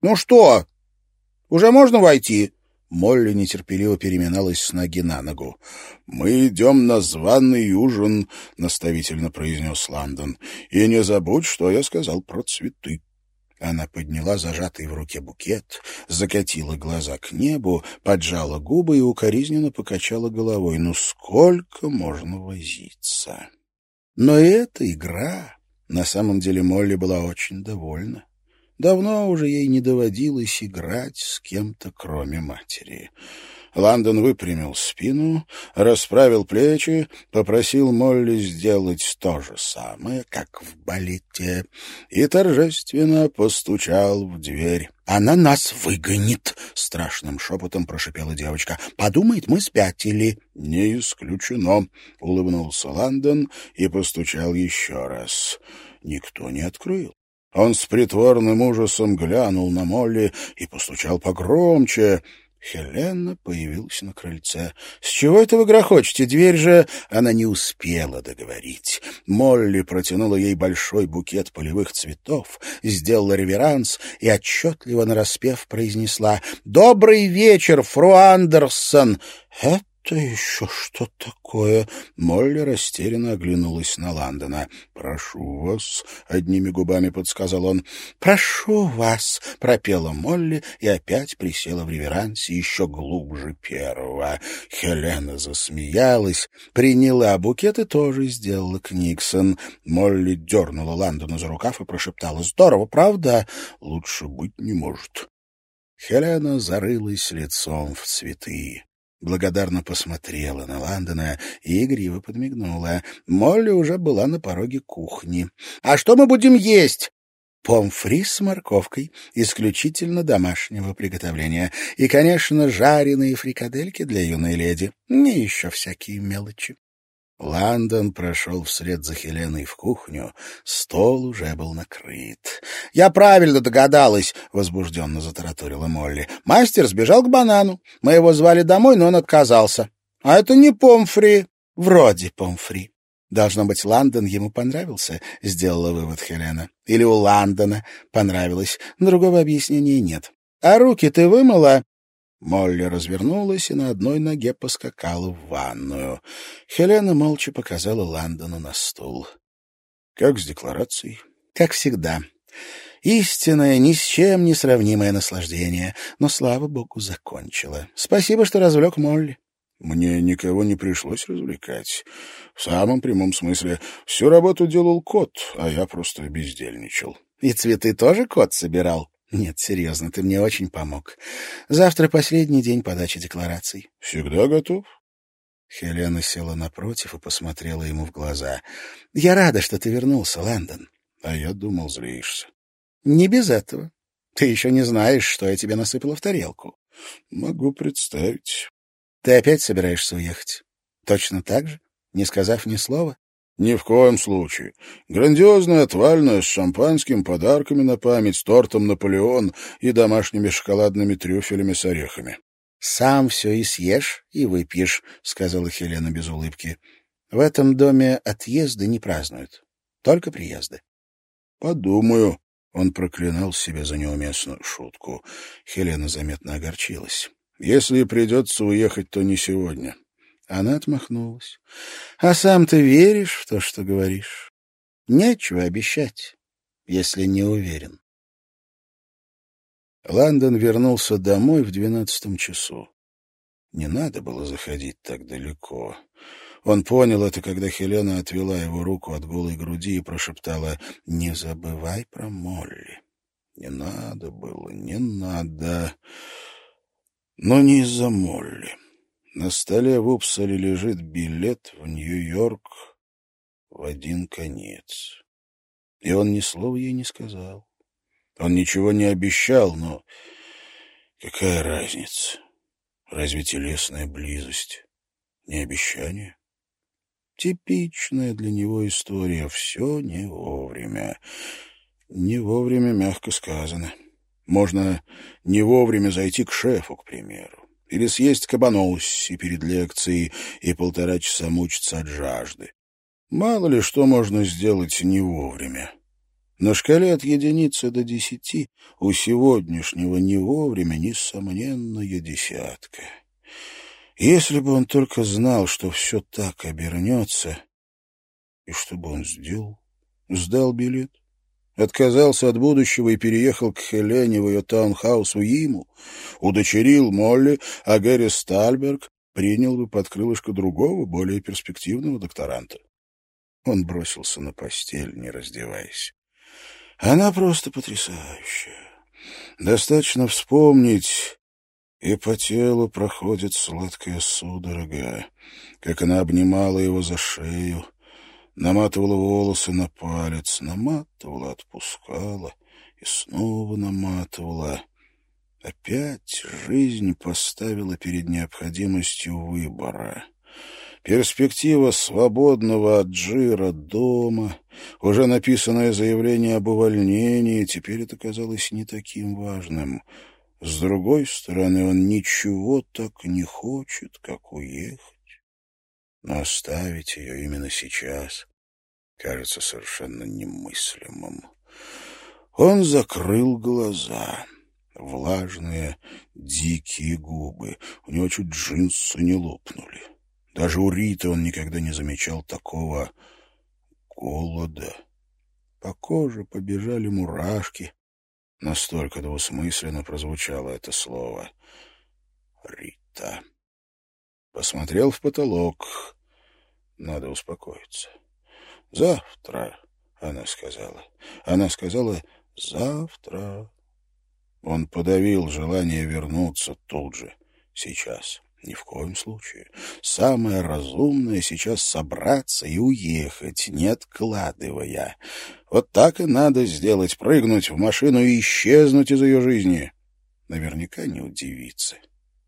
Ну что, уже можно войти?» Молли нетерпеливо переминалась с ноги на ногу. «Мы идем на званый ужин», — наставительно произнес Ландон. «И не забудь, что я сказал про цветы». Она подняла зажатый в руке букет, закатила глаза к небу, поджала губы и укоризненно покачала головой. «Ну сколько можно возиться?» Но эта игра... На самом деле Молли была очень довольна. Давно уже ей не доводилось играть с кем-то, кроме матери. Ландон выпрямил спину, расправил плечи, попросил Молли сделать то же самое, как в балете, и торжественно постучал в дверь. «Она нас выгонит!» — страшным шепотом прошипела девочка. «Подумает, мы спятили». «Не исключено», — улыбнулся Ландон и постучал еще раз. Никто не открыл. Он с притворным ужасом глянул на Молли и постучал погромче. Хелена появилась на крыльце. «С чего это вы грохочете? Дверь же...» Она не успела договорить. Молли протянула ей большой букет полевых цветов, сделала реверанс и отчетливо нараспев произнесла «Добрый вечер, фру Андерсон!» «Это «Это еще что такое?» Молли растерянно оглянулась на Ландона. «Прошу вас», — одними губами подсказал он. «Прошу вас», — пропела Молли и опять присела в реверансе еще глубже первого. Хелена засмеялась, приняла букет и тоже сделала Книксон. Молли дернула Ландона за рукав и прошептала. «Здорово, правда? Лучше быть не может». Хелена зарылась лицом в цветы благодарно посмотрела на Ландона и игриво подмигнула. Молли уже была на пороге кухни. «А что мы будем есть?» Помфри с морковкой, исключительно домашнего приготовления. И, конечно, жареные фрикадельки для юной леди. Не еще всякие мелочи. Лондон прошел вслед за Хеленой в кухню. Стол уже был накрыт. — Я правильно догадалась, — возбужденно затараторила Молли. — Мастер сбежал к банану. Мы его звали домой, но он отказался. — А это не помфри. — Вроде помфри. Должно быть, Лондон ему понравился, — сделала вывод Хелена. Или у Лондона понравилось. Другого объяснения нет. — А руки ты вымыла? Молли развернулась и на одной ноге поскакала в ванную. Хелена молча показала Ландону на стул. — Как с декларацией? — Как всегда. Истинное, ни с чем не сравнимое наслаждение. Но, слава богу, закончила. Спасибо, что развлек Молли. Мне никого не пришлось развлекать. В самом прямом смысле. Всю работу делал кот, а я просто бездельничал. И цветы тоже кот собирал? Нет, серьезно, ты мне очень помог. Завтра последний день подачи деклараций. Всегда готов. Хелена села напротив и посмотрела ему в глаза. Я рада, что ты вернулся, Лэндон. А я думал, злишься. Не без этого. Ты еще не знаешь, что я тебе насыпала в тарелку. Могу представить. Ты опять собираешься уехать? Точно так же? Не сказав ни слова? Ни в коем случае. Грандиозная отвальная с шампанским, подарками на память, с тортом «Наполеон» и домашними шоколадными трюфелями с орехами. — Сам все и съешь, и выпьешь, — сказала Хелена без улыбки. — В этом доме отъезды не празднуют, только приезды. — Подумаю. Он проклинал себя за неуместную шутку. Хелена заметно огорчилась. — Если придется уехать, то не сегодня. Она отмахнулась. — А сам ты веришь в то, что говоришь? Нечего обещать, если не уверен. Лондон вернулся домой в двенадцатом часу. Не надо было заходить так далеко. Он понял это, когда Хелена отвела его руку от голой груди и прошептала «Не забывай про Молли». Не надо было, не надо. Но не из-за Молли. На столе в Упсале лежит билет в Нью-Йорк в один конец. И он ни слова ей не сказал. Он ничего не обещал, но какая разница? Разве телесная близость не обещание? Типичная для него история. Все не вовремя. Не вовремя, мягко сказано. Можно не вовремя зайти к шефу, к примеру или съесть кабаносси перед лекцией и полтора часа мучиться от жажды. Мало ли что можно сделать не вовремя. На шкале от единицы до десяти у сегодняшнего не вовремя несомненная десятка. Если бы он только знал, что все так обернется, и что бы он сделал? Сдал билет? Отказался от будущего и переехал к Хелене в ее таунхаус у Иму, удочерил Молли, а Гэри Стальберг принял бы под крылышко другого, более перспективного докторанта. Он бросился на постель, не раздеваясь. Она просто потрясающая. Достаточно вспомнить, и по телу проходит сладкая судорога, как она обнимала его за шею, наматывала волосы на палец, наматывала, отпускала и снова наматывала. Опять жизнь поставила перед необходимостью выбора. Перспектива свободного от жира дома, уже написанное заявление об увольнении, теперь это казалось не таким важным. С другой стороны, он ничего так не хочет, как уехать. Но оставить ее именно сейчас кажется совершенно немыслимым. Он закрыл глаза. Влажные, дикие губы. У него чуть джинсы не лопнули. Даже у Риты он никогда не замечал такого голода. По коже побежали мурашки. Настолько двусмысленно прозвучало это слово. Рита. Посмотрел в потолок. Надо успокоиться. «Завтра», — она сказала. Она сказала «завтра». Он подавил желание вернуться тут же, сейчас. Ни в коем случае. Самое разумное сейчас собраться и уехать, не откладывая. Вот так и надо сделать, прыгнуть в машину и исчезнуть из ее жизни. Наверняка не удивиться.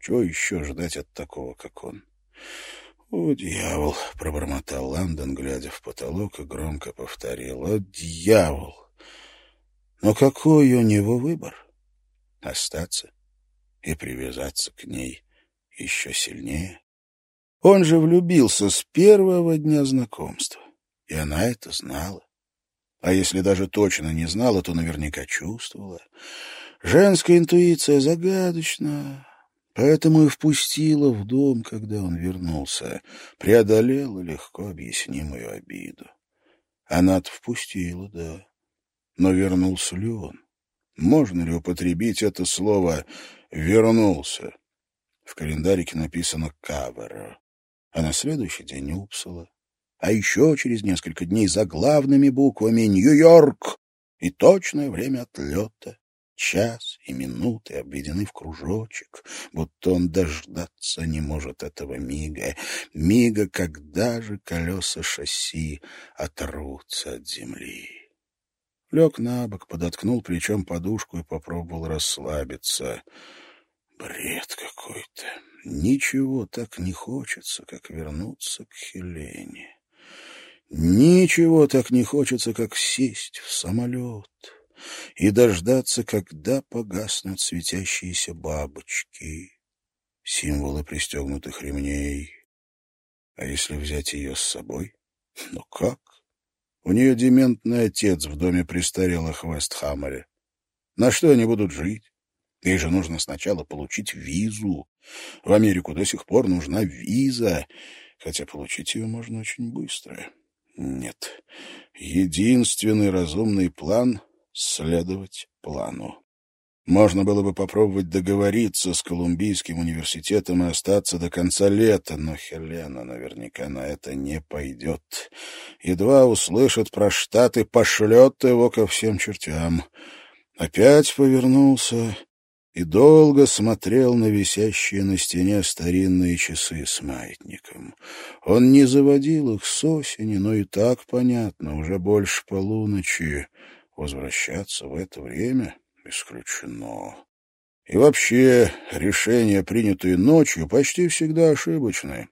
Чего еще ждать от такого, как он? «О, дьявол!» — пробормотал Ландон, глядя в потолок, и громко повторил. «О, дьявол!» Но какой у него выбор? Остаться и привязаться к ней еще сильнее. Он же влюбился с первого дня знакомства, и она это знала. А если даже точно не знала, то наверняка чувствовала. Женская интуиция загадочна, поэтому и впустила в дом, когда он вернулся, преодолела легко объяснимую обиду. Она-то впустила, да. Но вернулся ли он? Можно ли употребить это слово «вернулся»? В календарике написано «Кавера», а на следующий день Упсала. А еще через несколько дней за главными буквами «Нью-Йорк» и точное время отлета. Час и минуты обведены в кружочек, будто он дождаться не может этого мига. Мига, когда же колеса шасси оторвутся от земли. Лег на бок, подоткнул плечом подушку и попробовал расслабиться — Бред какой-то. Ничего так не хочется, как вернуться к Хелене. Ничего так не хочется, как сесть в самолет и дождаться, когда погаснут светящиеся бабочки, символы пристегнутых ремней. А если взять ее с собой? Ну как? У нее дементный отец в доме престарелых в Вестхаммере. На что они будут жить? Ей же нужно сначала получить визу. В Америку до сих пор нужна виза, хотя получить ее можно очень быстро. Нет, единственный разумный план — следовать плану. Можно было бы попробовать договориться с Колумбийским университетом и остаться до конца лета, но Хелена наверняка на это не пойдет. Едва услышит про Штаты, пошлет его ко всем чертям. Опять повернулся и долго смотрел на висящие на стене старинные часы с маятником. Он не заводил их с осени, но и так понятно, уже больше полуночи. Возвращаться в это время исключено. И вообще, решения, принятые ночью, почти всегда ошибочны.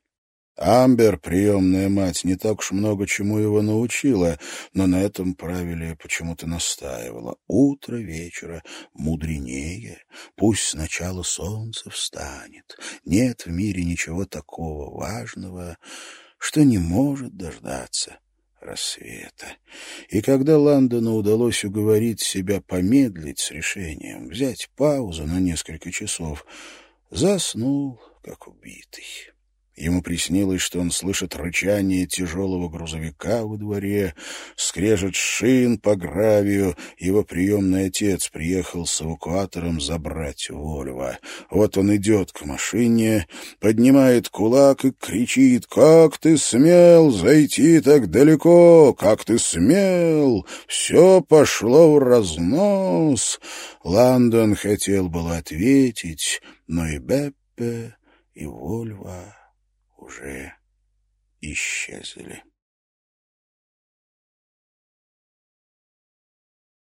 Амбер, приемная мать, не так уж много чему его научила, но на этом правиле почему-то настаивала. Утро вечера мудренее. Пусть сначала солнце встанет. Нет в мире ничего такого важного, что не может дождаться рассвета. И когда Ландону удалось уговорить себя помедлить с решением, взять паузу на несколько часов, заснул, как убитый. Ему приснилось, что он слышит рычание тяжелого грузовика во дворе, скрежет шин по гравию. Его приемный отец приехал с эвакуатором забрать Вольво. Вот он идет к машине, поднимает кулак и кричит «Как ты смел зайти так далеко? Как ты смел? Все пошло в разнос!» Лондон хотел было ответить, но и Беппе, и Вольва уже исчезли.